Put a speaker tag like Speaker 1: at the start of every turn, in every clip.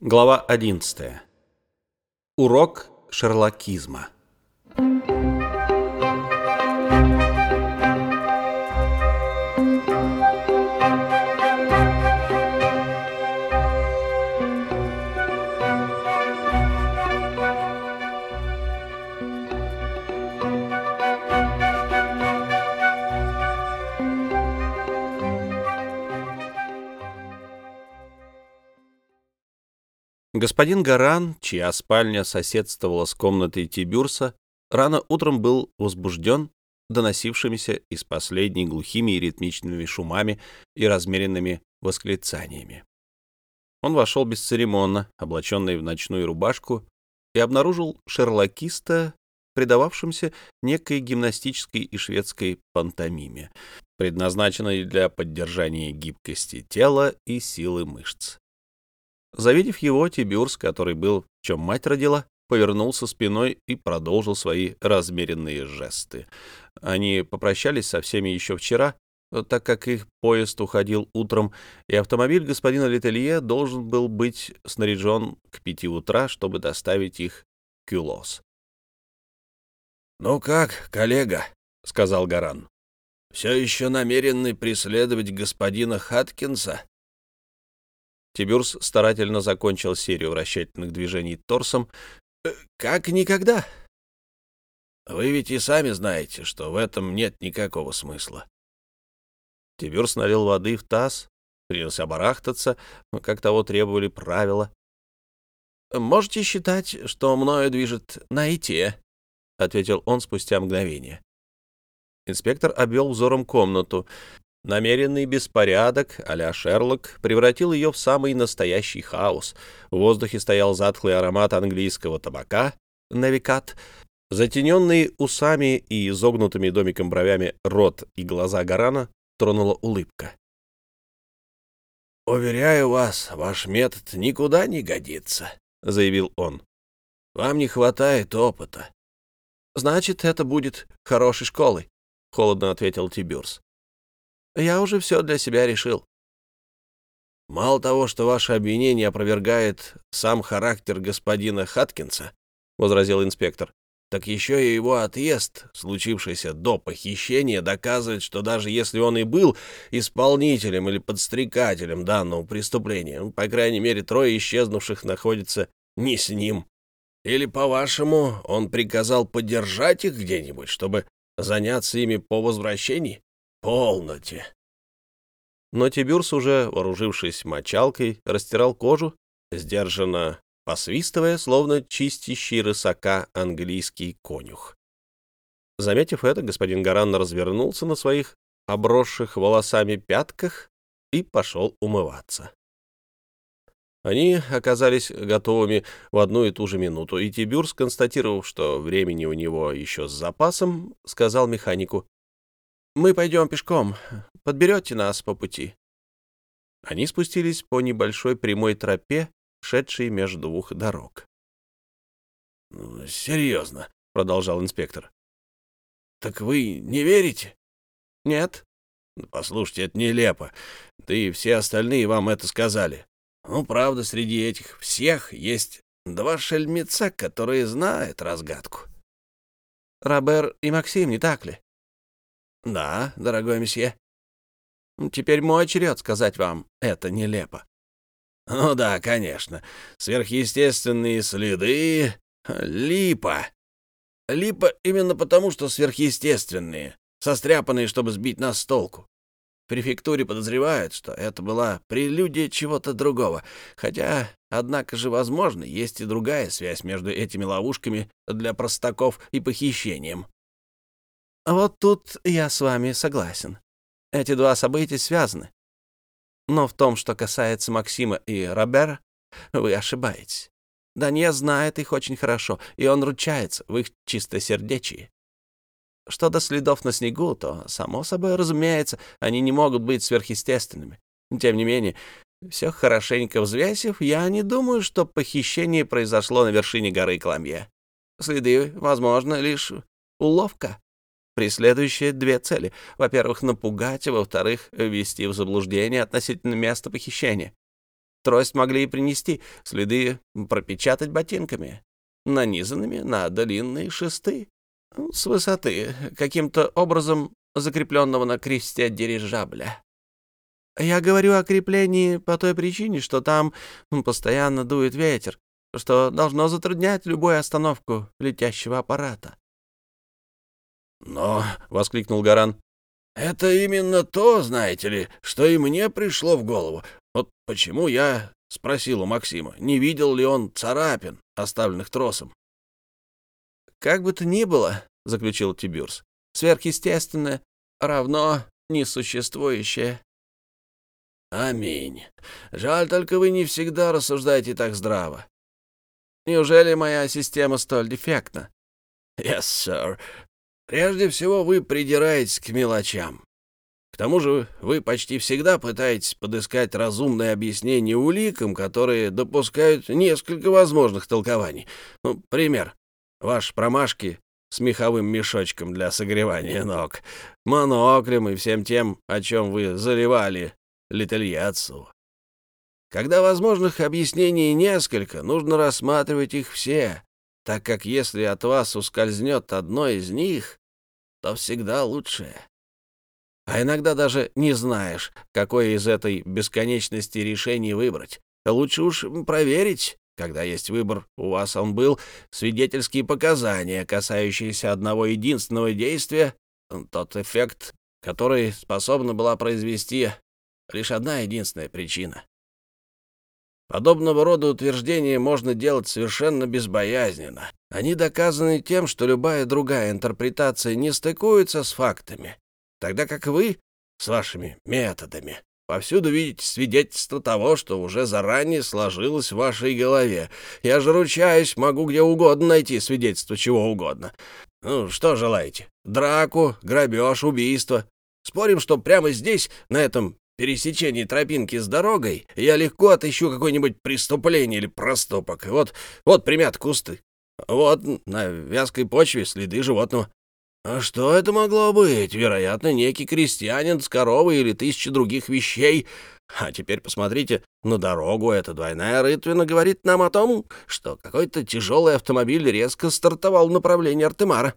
Speaker 1: Глава 11. Урок шерлокизма. Господин Гаран, чья спальня соседствовала с комнатой Тибюрса, рано утром был возбужден доносившимися из последней глухими и ритмичными шумами и размеренными восклицаниями. Он вошел бесцеремонно, облаченный в ночную рубашку, и обнаружил шерлокиста, предававшимся некой гимнастической и шведской пантомиме, предназначенной для поддержания гибкости тела и силы мышц. Завидев его, Тибюрс, который был, в чем мать родила, повернулся спиной и продолжил свои размеренные жесты. Они попрощались со всеми еще вчера, так как их поезд уходил утром, и автомобиль господина Летелье должен был быть снаряжен к пяти утра, чтобы доставить их в Кюлос.
Speaker 2: «Ну как, коллега?» — сказал Гаран. «Все еще намерены преследовать господина Хаткинса?»
Speaker 1: Тибюрс старательно закончил серию вращательных движений торсом.
Speaker 2: «Э, «Как никогда!» «Вы ведь и сами знаете, что в этом нет никакого смысла».
Speaker 1: Тибюрс налил воды в таз, принялся барахтаться, как того требовали правила.
Speaker 2: «Можете считать, что мною движет наитие», — ответил он спустя мгновение.
Speaker 1: Инспектор обвел взором комнату. Намеренный беспорядок а Шерлок превратил ее в самый настоящий хаос. В воздухе стоял затхлый аромат английского табака, навикат, затененные усами и изогнутыми домиком бровями рот и глаза Гарана тронула улыбка.
Speaker 2: «Уверяю вас, ваш метод никуда не годится», — заявил он. «Вам не хватает опыта».
Speaker 1: «Значит, это будет хорошей школой», — холодно ответил Тибюрс. Я уже все для себя решил.
Speaker 2: Мало того, что ваше обвинение опровергает сам характер господина Хаткинса, — возразил инспектор, — так еще и его отъезд, случившийся до похищения, доказывает, что даже если он и был исполнителем или подстрекателем данного преступления, по крайней мере, трое исчезнувших находятся не с ним. Или, по-вашему, он приказал поддержать их где-нибудь, чтобы заняться ими по возвращении? Полноте.
Speaker 1: Но Тибюрс, уже вооружившись мочалкой, растирал кожу, сдержанно посвистывая, словно чистящий рысака английский конюх. Заметив это, господин Гаран развернулся на своих обросших волосами пятках и пошел умываться. Они оказались готовыми в одну и ту же минуту, и Тибюрс, констатировав, что времени у него еще с запасом, сказал механику, мы пойдем пешком. Подберете нас по пути?» Они спустились по небольшой прямой тропе, шедшей между двух дорог.
Speaker 2: «Ну, «Серьезно», — продолжал инспектор. «Так вы не верите?»
Speaker 1: «Нет».
Speaker 2: «Ну, «Послушайте, это нелепо. Да и все остальные вам это сказали. Ну, правда, среди этих всех есть два шельмеца, которые знают разгадку».
Speaker 1: «Робер и Максим, не так ли?»
Speaker 2: Да, дорогой месье.
Speaker 1: Теперь мой черед сказать вам, это нелепо.
Speaker 2: Ну да, конечно. Сверхъестественные следы... Липа. Липа именно потому, что сверхъестественные, состряпанные, чтобы сбить нас с толку. В префектуре подозревают, что это была прелюдия чего-то другого, хотя, однако же, возможно, есть и другая связь между этими ловушками для простаков и похищением.
Speaker 1: Вот тут я с вами согласен. Эти два события связаны. Но в том, что касается Максима и Робера, вы ошибаетесь. Данье знает их очень хорошо, и он ручается в их чистосердечии. Что до следов на снегу, то, само собой, разумеется, они не могут быть сверхъестественными. Тем не менее, все хорошенько взвесив, я не думаю, что похищение произошло на вершине горы Кламье. Следы, возможно, лишь уловка преследующая две цели. Во-первых, напугать, а во-вторых, ввести в заблуждение относительно места похищения. Трость могли и принести, следы пропечатать ботинками, нанизанными на длинные шесты с высоты, каким-то образом закрепленного на кресте дирижабля. Я говорю о креплении по той причине, что там постоянно дует ветер, что должно затруднять любую остановку летящего аппарата.
Speaker 2: «Но», — воскликнул Гаран, — «это именно то, знаете ли, что и мне пришло в голову. Вот почему я спросил у Максима, не видел ли он царапин, оставленных тросом.
Speaker 1: «Как бы то ни было», — заключил Тибюрс, — «сверхъестественное равно несуществующее».
Speaker 2: «Аминь. Жаль, только вы не всегда рассуждаете так здраво.
Speaker 1: Неужели моя система столь дефектна?»
Speaker 2: «Yes, sir. Прежде всего, вы придираетесь к мелочам. К тому же вы почти всегда пытаетесь подыскать разумное объяснение уликам, которые допускают несколько возможных толкований. Ну, пример. Ваши промашки с меховым мешочком для согревания ног, моноклем и всем тем, о чем вы заливали Летельяцу. Когда возможных объяснений несколько, нужно рассматривать их все, так как если от вас ускользнет одно из них, то всегда лучшее. А иногда даже не знаешь, какое из этой бесконечности решений выбрать. Лучше уж проверить, когда есть выбор, у вас он был, свидетельские показания, касающиеся одного единственного действия, тот эффект, который способна была произвести лишь одна единственная причина. Подобного рода утверждения можно делать совершенно безбоязненно. Они доказаны тем, что любая другая интерпретация не стыкуется с фактами, тогда как вы с вашими методами Повсюду видите свидетельство того, что уже заранее сложилось в вашей голове. Я же ручаюсь, могу где угодно найти свидетельство чего угодно. Ну, что желаете? Драку, грабеж, убийство. Спорим, что прямо здесь, на этом пересечении тропинки с дорогой, я легко отыщу какое-нибудь преступление или проступок. Вот, вот примят кусты. Вот на вязкой почве следы животного. А что это могло быть? Вероятно, некий крестьянин с коровой или тысячи других вещей. А теперь посмотрите на дорогу. Эта двойная рытвина говорит нам о том, что какой-то тяжелый автомобиль резко стартовал в направлении Артемара.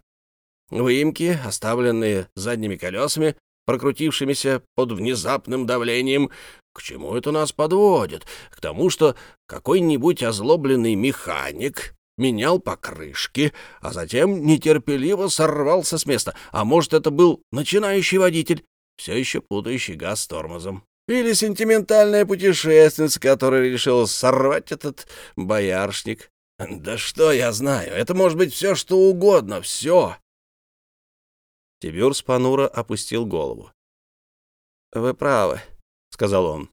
Speaker 2: Выемки, оставленные задними колесами, прокрутившимися под внезапным давлением, к чему это нас подводит? К тому, что какой-нибудь озлобленный механик менял покрышки, а затем нетерпеливо сорвался с места. А может, это был начинающий водитель, все еще путающий газ с тормозом. Или сентиментальная путешественница, которая решила сорвать этот бояршник. Да что я знаю, это может быть все, что угодно, все.
Speaker 1: Тибюр понуро опустил голову. «Вы правы», — сказал он.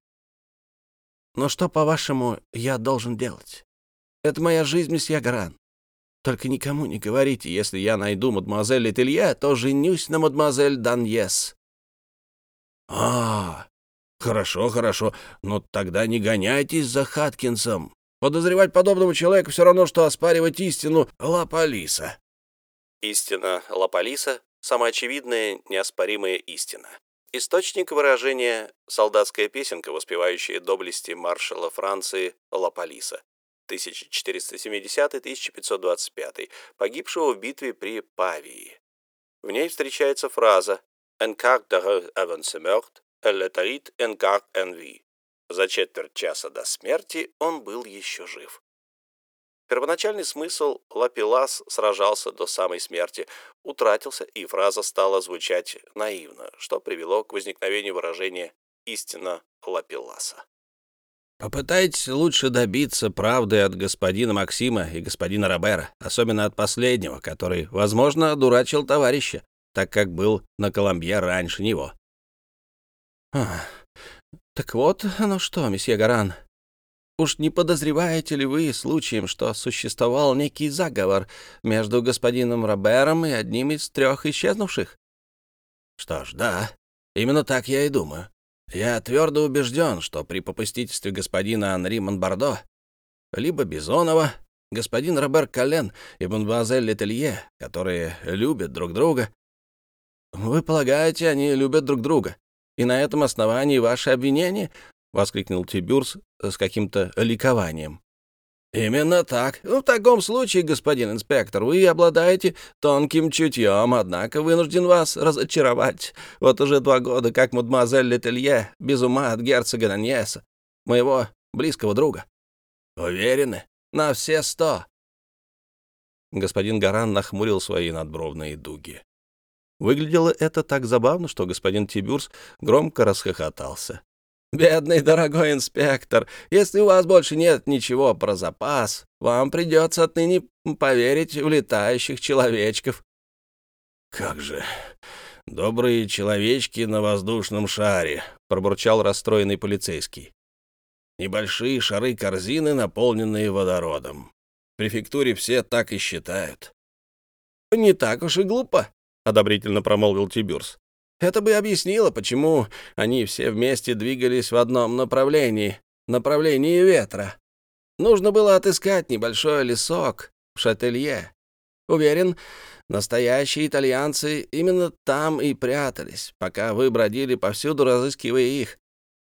Speaker 1: «Но что, по-вашему, я должен делать?» Это моя жизнь, месье Гаран. Только никому не говорите, если я найду мадемуазель Летелье, то женюсь на мадемуазель Даньес».
Speaker 2: «А, хорошо, хорошо, но тогда не гоняйтесь за Хаткинсом. Подозревать подобного человека все равно, что оспаривать истину Лаполиса».
Speaker 1: Истина Лаполиса — самая очевидная, неоспоримая истина. Источник выражения — солдатская песенка, воспевающая доблести маршала Франции Лаполиса, 1470-1525, погибшего в битве при Павии. В ней встречается фраза «En quart d'heure avant en quart en vie». За четверть часа до смерти он был еще жив. Первоначальный смысл «Лапилас сражался до самой смерти» утратился, и фраза стала звучать наивно, что привело к возникновению выражения «истина Лапиласа».
Speaker 2: Попытайтесь лучше добиться правды от господина Максима и господина Робера, особенно от последнего, который, возможно, дурачил товарища, так как был на Коломбье раньше него.
Speaker 1: А, так вот оно что, месье Гаран. Уж не подозреваете ли вы случаем, что существовал некий заговор между господином Робером и одним из трех исчезнувших?
Speaker 2: Что ж, да, именно так я и думаю. Я твердо убежден, что при попустительстве господина Анри Монбардо, либо Бизонова, господин Робер Кален и мадемуазель Летелье, которые любят друг друга... Вы полагаете, они любят друг друга, и на этом основании ваши обвинения?
Speaker 1: — воскликнул Тибюрс с каким-то ликованием.
Speaker 2: «Именно так. В таком случае, господин инспектор, вы обладаете тонким чутьем, однако вынужден вас разочаровать. Вот уже два года, как мадемуазель Летелье без ума от герцога Наньеса, моего близкого друга. Уверены? На все сто».
Speaker 1: Господин Гаран нахмурил свои надбровные дуги. Выглядело это так забавно, что господин Тибюрс громко расхохотался.
Speaker 2: «Бедный дорогой инспектор, если у вас больше нет ничего про запас, вам придется отныне поверить в летающих человечков».
Speaker 3: «Как же, добрые человечки на воздушном шаре», — пробурчал расстроенный полицейский. «Небольшие шары-корзины, наполненные водородом. В префектуре все так и считают».
Speaker 2: «Не так уж и глупо», — одобрительно промолвил Тибюрс. Это бы объяснило, почему они все вместе двигались в одном направлении, направлении ветра. Нужно было отыскать небольшой лесок в Шателье. Уверен, настоящие итальянцы именно там и прятались, пока вы бродили повсюду, разыскивая их.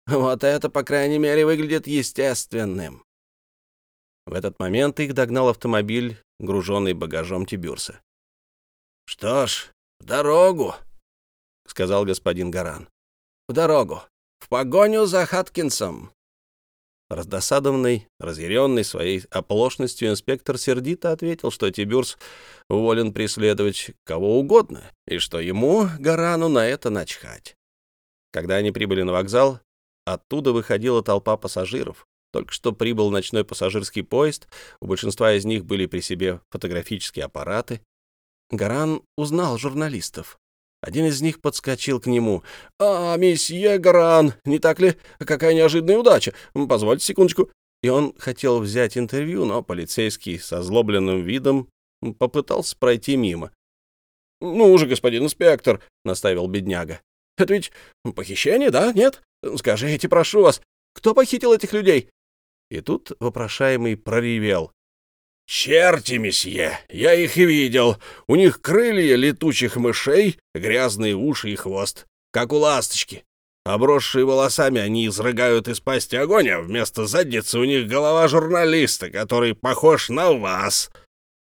Speaker 2: Вот это, по крайней мере, выглядит естественным.
Speaker 1: В этот момент их догнал автомобиль, груженный багажом Тибюрса.
Speaker 3: «Что ж, в дорогу!»
Speaker 1: — сказал господин Гаран.
Speaker 2: «В дорогу! В погоню за Хаткинсом!»
Speaker 1: Раздосадованный, разъяренный своей оплошностью, инспектор сердито ответил, что Тибюрс волен преследовать кого угодно, и что ему, Гарану, на это начхать. Когда они прибыли на вокзал, оттуда выходила толпа пассажиров. Только что прибыл ночной пассажирский поезд, у большинства из них были при себе фотографические аппараты. Гаран узнал журналистов. Один из них подскочил к нему. «А, месье Гаран, не так ли? Какая неожиданная удача! Позвольте секундочку». И он хотел взять интервью, но полицейский со злобленным видом попытался пройти мимо. «Ну уже, господин инспектор», — наставил бедняга. «Это ведь похищение, да? Нет? Скажите, прошу вас, кто похитил этих людей?» И тут вопрошаемый проревел.
Speaker 3: «Черти, месье, я их и видел. У них крылья летучих мышей, грязные уши и хвост, как у ласточки. Обросшие волосами они изрыгают из пасти огонь, а вместо задницы у них голова журналиста, который похож на вас.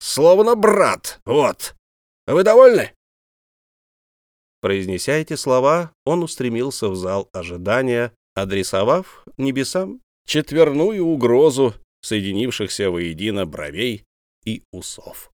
Speaker 3: Словно брат, вот. Вы довольны?»
Speaker 1: Произнеся эти слова, он устремился в зал ожидания, адресовав небесам четверную угрозу соединившихся воедино бровей и усов.